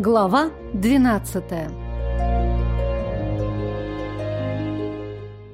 Глава 12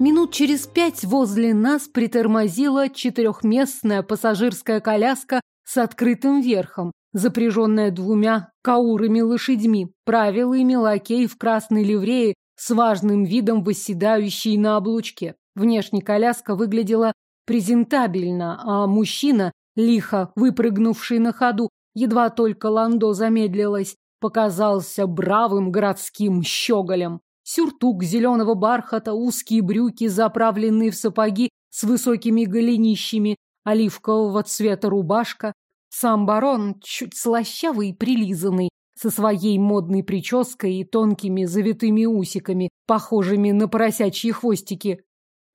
Минут через пять возле нас притормозила четырехместная пассажирская коляска с открытым верхом, запряженная двумя каурами лошадьми, правил ими лакей в красной ливрее с важным видом восседающий на облучке. Внешне коляска выглядела презентабельно, а мужчина, лихо выпрыгнувший на ходу, едва только ландо замедлилась, показался бравым городским щеголем. Сюртук зеленого бархата, узкие брюки, заправленные в сапоги с высокими голенищами, оливкового цвета рубашка. Сам барон, чуть слащавый и прилизанный, со своей модной прической и тонкими завитыми усиками, похожими на поросячьи хвостики.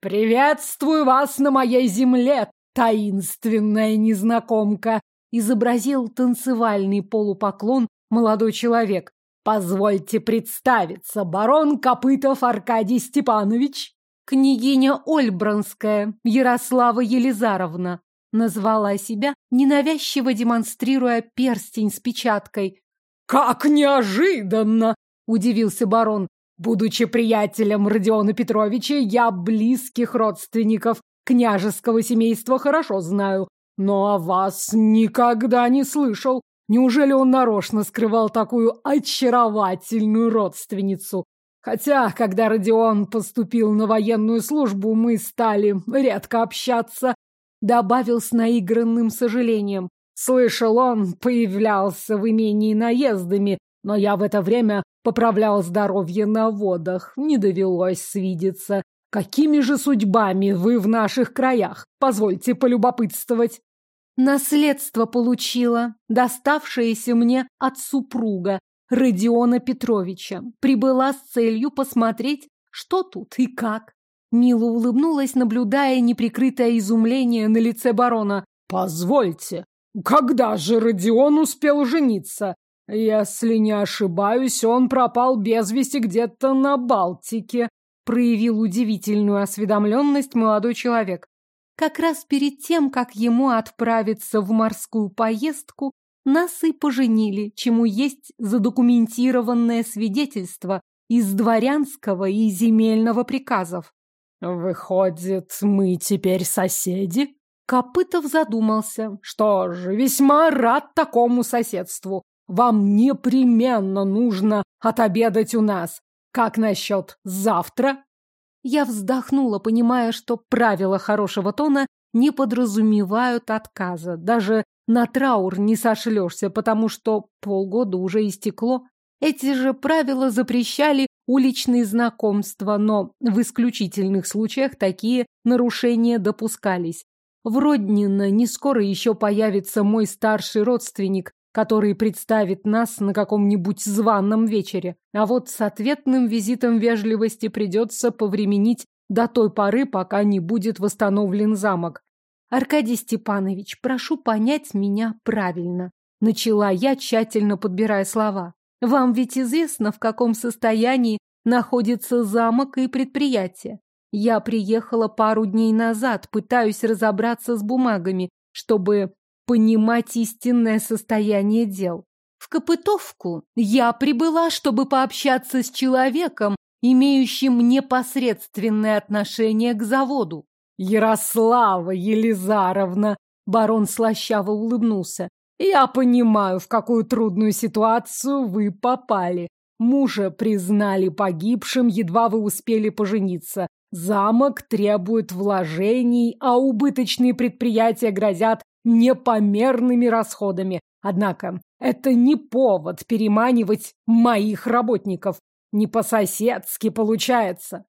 «Приветствую вас на моей земле, таинственная незнакомка!» изобразил танцевальный полупоклон молодой человек. Позвольте представиться, барон Копытов Аркадий Степанович. Княгиня Ольбранская Ярослава Елизаровна назвала себя, ненавязчиво демонстрируя перстень с печаткой. «Как неожиданно!» – удивился барон. «Будучи приятелем Родиона Петровича, я близких родственников княжеского семейства хорошо знаю, но о вас никогда не слышал. Неужели он нарочно скрывал такую очаровательную родственницу? Хотя, когда Родион поступил на военную службу, мы стали редко общаться, добавил с наигранным сожалением. Слышал, он появлялся в имении наездами, но я в это время поправлял здоровье на водах, не довелось свидеться. Какими же судьбами вы в наших краях? Позвольте полюбопытствовать. Наследство получила, доставшееся мне от супруга Родиона Петровича. Прибыла с целью посмотреть, что тут и как. Мила улыбнулась, наблюдая неприкрытое изумление на лице барона. «Позвольте, когда же Родион успел жениться? Если не ошибаюсь, он пропал без вести где-то на Балтике», проявил удивительную осведомленность молодой человек. Как раз перед тем, как ему отправиться в морскую поездку, нас и поженили, чему есть задокументированное свидетельство из дворянского и земельного приказов. «Выходит, мы теперь соседи?» Копытов задумался. «Что ж, весьма рад такому соседству. Вам непременно нужно отобедать у нас. Как насчет завтра?» Я вздохнула, понимая, что правила хорошего тона не подразумевают отказа. Даже на траур не сошлешься, потому что полгода уже истекло. Эти же правила запрещали уличные знакомства, но в исключительных случаях такие нарушения допускались. В Роднино не скоро еще появится мой старший родственник, который представит нас на каком-нибудь званном вечере. А вот с ответным визитом вежливости придется повременить до той поры, пока не будет восстановлен замок. Аркадий Степанович, прошу понять меня правильно. Начала я, тщательно подбирая слова. Вам ведь известно, в каком состоянии находится замок и предприятие. Я приехала пару дней назад, пытаюсь разобраться с бумагами, чтобы понимать истинное состояние дел. В Копытовку я прибыла, чтобы пообщаться с человеком, имеющим непосредственное отношение к заводу. Ярослава Елизаровна, барон слащаво улыбнулся. Я понимаю, в какую трудную ситуацию вы попали. Мужа признали погибшим, едва вы успели пожениться. Замок требует вложений, а убыточные предприятия грозят непомерными расходами. Однако это не повод переманивать моих работников. Не по-соседски получается.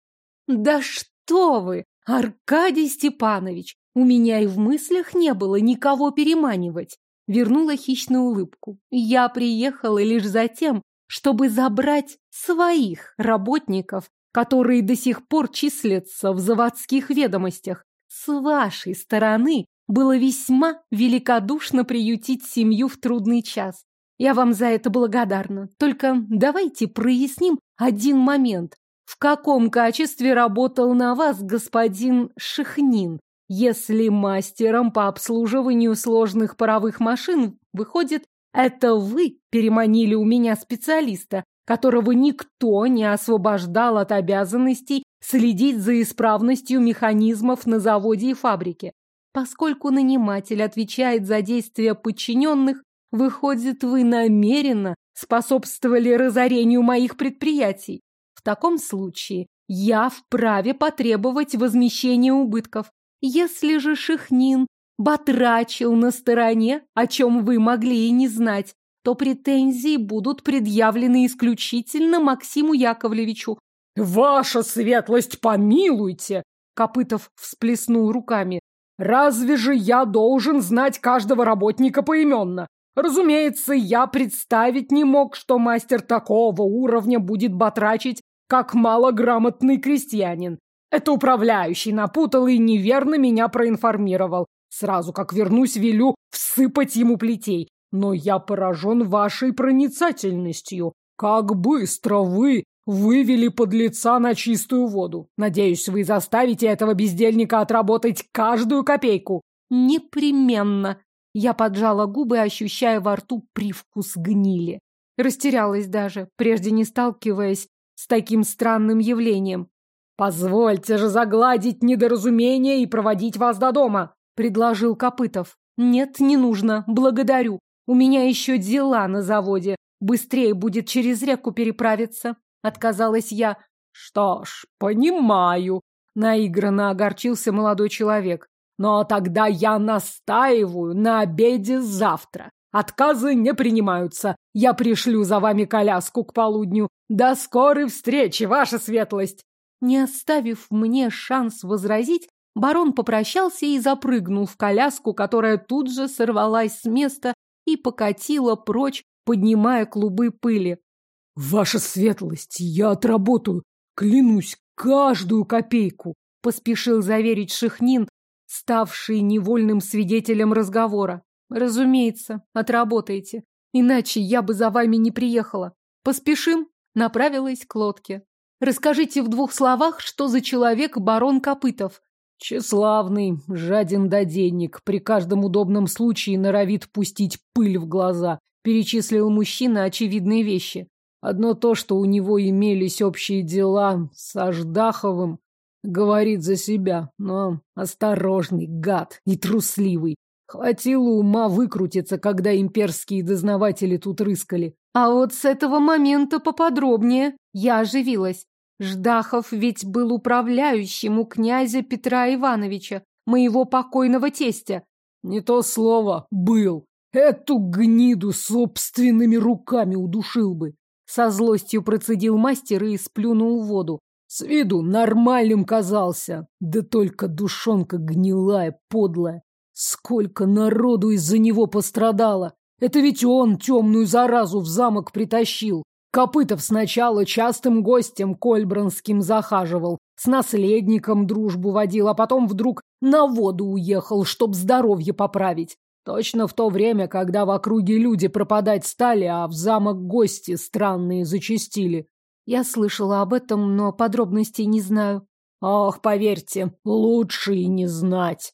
Да что вы, Аркадий Степанович, у меня и в мыслях не было никого переманивать. Вернула хищную улыбку. Я приехала лишь за тем, чтобы забрать своих работников, которые до сих пор числятся в заводских ведомостях. С вашей стороны было весьма великодушно приютить семью в трудный час. Я вам за это благодарна. Только давайте проясним один момент. В каком качестве работал на вас господин Шихнин, если мастером по обслуживанию сложных паровых машин выходит Это вы переманили у меня специалиста, которого никто не освобождал от обязанностей следить за исправностью механизмов на заводе и фабрике. Поскольку наниматель отвечает за действия подчиненных, выходит, вы намеренно способствовали разорению моих предприятий. В таком случае я вправе потребовать возмещения убытков. Если же Шихнин батрачил на стороне, о чем вы могли и не знать, то претензии будут предъявлены исключительно Максиму Яковлевичу. «Ваша светлость, помилуйте!» Копытов всплеснул руками. «Разве же я должен знать каждого работника поименно? Разумеется, я представить не мог, что мастер такого уровня будет батрачить, как малограмотный крестьянин. Это управляющий напутал и неверно меня проинформировал. Сразу как вернусь, велю всыпать ему плетей. Но я поражен вашей проницательностью. Как быстро вы вывели подлеца на чистую воду. Надеюсь, вы заставите этого бездельника отработать каждую копейку. Непременно. Я поджала губы, ощущая во рту привкус гнили. Растерялась даже, прежде не сталкиваясь с таким странным явлением. «Позвольте же загладить недоразумение и проводить вас до дома», — предложил Копытов. «Нет, не нужно, благодарю. У меня еще дела на заводе. Быстрее будет через реку переправиться», — отказалась я. «Что ж, понимаю», — наигранно огорчился молодой человек. «Но тогда я настаиваю на обеде завтра. Отказы не принимаются. Я пришлю за вами коляску к полудню. До скорой встречи, ваша светлость!» Не оставив мне шанс возразить, барон попрощался и запрыгнул в коляску, которая тут же сорвалась с места и покатила прочь, поднимая клубы пыли. «Ваша светлость, я отработаю, клянусь, каждую копейку!» — поспешил заверить Шихнин, ставший невольным свидетелем разговора. Разумеется, отработаете. Иначе я бы за вами не приехала. Поспешим, направилась к лодке. Расскажите в двух словах, что за человек барон Копытов. Тщеславный, жаден до денег, при каждом удобном случае норовит пустить пыль в глаза, перечислил мужчина очевидные вещи. Одно то, что у него имелись общие дела с Аждаховым, говорит за себя, но осторожный, гад и трусливый. Хватило ума выкрутиться, когда имперские дознаватели тут рыскали. А вот с этого момента поподробнее. Я оживилась. Ждахов ведь был управляющим у князя Петра Ивановича, моего покойного тестя. Не то слово «был». Эту гниду собственными руками удушил бы. Со злостью процедил мастер и сплюнул воду. С виду нормальным казался, да только душонка гнилая, подлая. Сколько народу из-за него пострадало! Это ведь он темную заразу в замок притащил. Копытов сначала частым гостем Кольбранским захаживал, с наследником дружбу водил, а потом вдруг на воду уехал, чтоб здоровье поправить. Точно в то время, когда в округе люди пропадать стали, а в замок гости странные зачастили. Я слышала об этом, но подробностей не знаю. Ох, поверьте, лучше и не знать.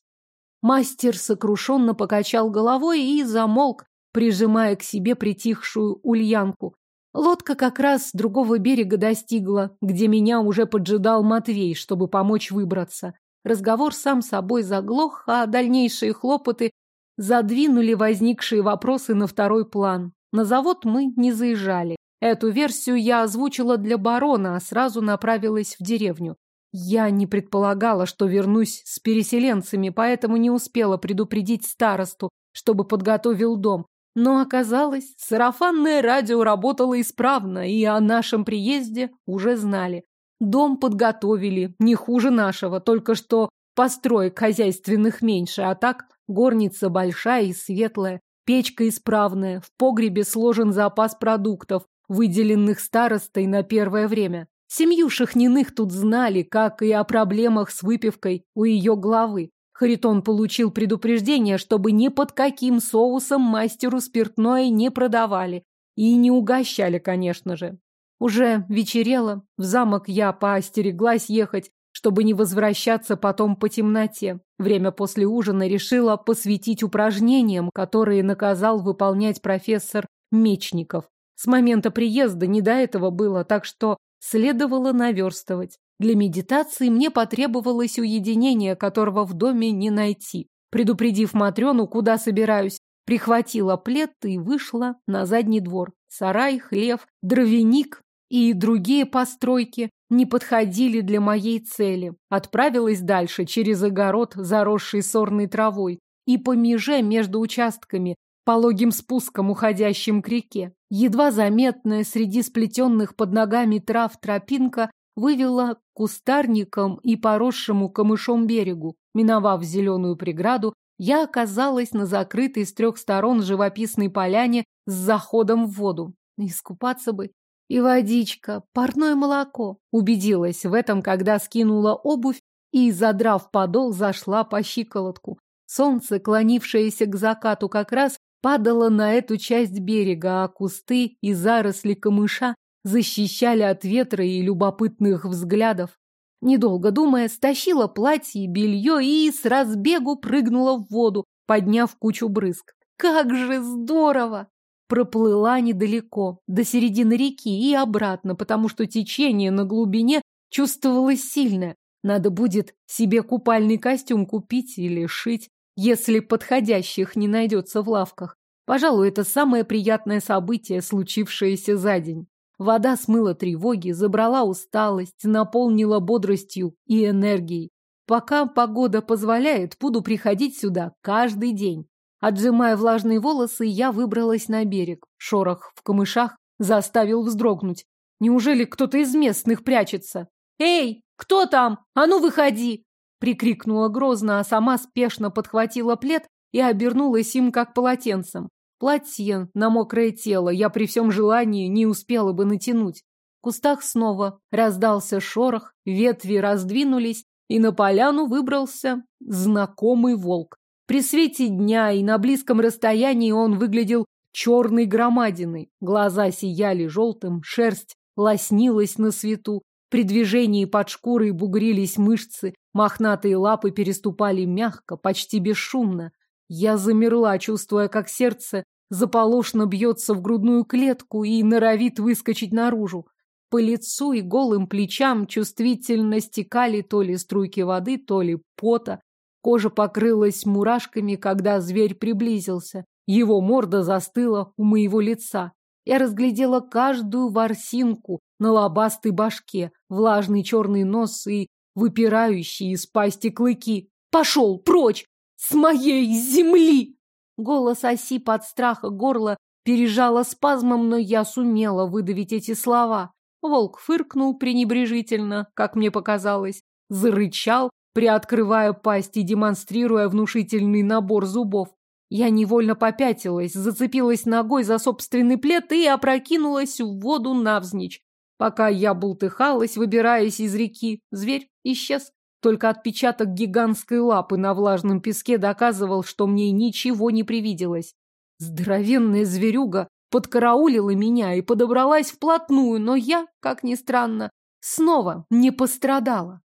Мастер сокрушенно покачал головой и замолк, прижимая к себе притихшую ульянку. Лодка как раз с другого берега достигла, где меня уже поджидал Матвей, чтобы помочь выбраться. Разговор сам собой заглох, а дальнейшие хлопоты задвинули возникшие вопросы на второй план. На завод мы не заезжали. Эту версию я озвучила для барона, а сразу направилась в деревню. Я не предполагала, что вернусь с переселенцами, поэтому не успела предупредить старосту, чтобы подготовил дом. Но оказалось, сарафанное радио работало исправно, и о нашем приезде уже знали. Дом подготовили, не хуже нашего, только что построек хозяйственных меньше, а так горница большая и светлая, печка исправная, в погребе сложен запас продуктов, выделенных старостой на первое время. Семью Шахниных тут знали, как и о проблемах с выпивкой у ее главы. Харитон получил предупреждение, чтобы ни под каким соусом мастеру спиртное не продавали. И не угощали, конечно же. Уже вечерело, в замок я поостереглась ехать, чтобы не возвращаться потом по темноте. Время после ужина решила посвятить упражнениям, которые наказал выполнять профессор Мечников. С момента приезда не до этого было, так что следовало наверстывать. Для медитации мне потребовалось уединение, которого в доме не найти. Предупредив Матрёну, куда собираюсь, прихватила плед и вышла на задний двор. Сарай, хлев, дровяник и другие постройки не подходили для моей цели. Отправилась дальше, через огород, заросший сорной травой, и по меже между участками, пологим спуском, уходящим к реке. Едва заметная среди сплетенных под ногами трав тропинка вывела к кустарникам и поросшему камышом берегу. Миновав зеленую преграду, я оказалась на закрытой с трех сторон живописной поляне с заходом в воду. Искупаться бы. И водичка, парное молоко. Убедилась в этом, когда скинула обувь и, задрав подол, зашла по щиколотку. Солнце, клонившееся к закату, как раз падало на эту часть берега, а кусты и заросли камыша защищали от ветра и любопытных взглядов. Недолго думая, стащила платье и белье и с разбегу прыгнула в воду, подняв кучу брызг. Как же здорово! Проплыла недалеко, до середины реки и обратно, потому что течение на глубине чувствовалось сильное. Надо будет себе купальный костюм купить или шить, если подходящих не найдется в лавках. Пожалуй, это самое приятное событие, случившееся за день. Вода смыла тревоги, забрала усталость, наполнила бодростью и энергией. Пока погода позволяет, буду приходить сюда каждый день. Отжимая влажные волосы, я выбралась на берег. Шорох в камышах заставил вздрогнуть. Неужели кто-то из местных прячется? «Эй, кто там? А ну выходи!» Прикрикнула грозно, а сама спешно подхватила плед и обернулась им как полотенцем. Платье на мокрое тело я при всем желании не успела бы натянуть. В кустах снова раздался шорох, ветви раздвинулись, и на поляну выбрался знакомый волк. При свете дня и на близком расстоянии он выглядел черной громадиной. Глаза сияли желтым, шерсть лоснилась на свету. При движении под шкурой бугрились мышцы, мохнатые лапы переступали мягко, почти бесшумно. Я замерла, чувствуя, как сердце заполошно бьется в грудную клетку и норовит выскочить наружу. По лицу и голым плечам чувствительно стекали то ли струйки воды, то ли пота. Кожа покрылась мурашками, когда зверь приблизился. Его морда застыла у моего лица. Я разглядела каждую ворсинку на лобастой башке, влажный черный нос и выпирающие из пасти клыки. «Пошел прочь! С моей земли!» Голос оси под страха горло пережало спазмом, но я сумела выдавить эти слова. Волк фыркнул пренебрежительно, как мне показалось, зарычал, приоткрывая пасть и демонстрируя внушительный набор зубов. Я невольно попятилась, зацепилась ногой за собственный плед и опрокинулась в воду навзничь. Пока я бултыхалась, выбираясь из реки, зверь исчез. Только отпечаток гигантской лапы на влажном песке доказывал, что мне ничего не привиделось. Здоровенная зверюга подкараулила меня и подобралась вплотную, но я, как ни странно, снова не пострадала.